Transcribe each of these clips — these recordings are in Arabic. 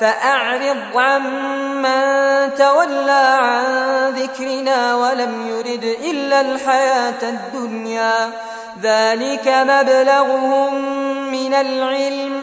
فأعرض عمن تولى عن ذكرنا ولم يرد إلا الحياة الدنيا. ذلك مبلغهم من العلم.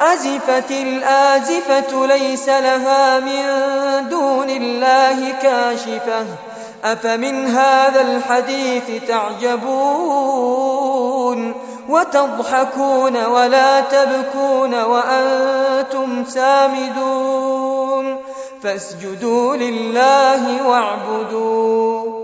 أزفت الآزفة ليس لها من دون الله كاشفة. أفمن هذا الحديث تعجبون؟ وتضحكون ولا تبكون وأنتم سامدون. فاسجدوا لله واعبدون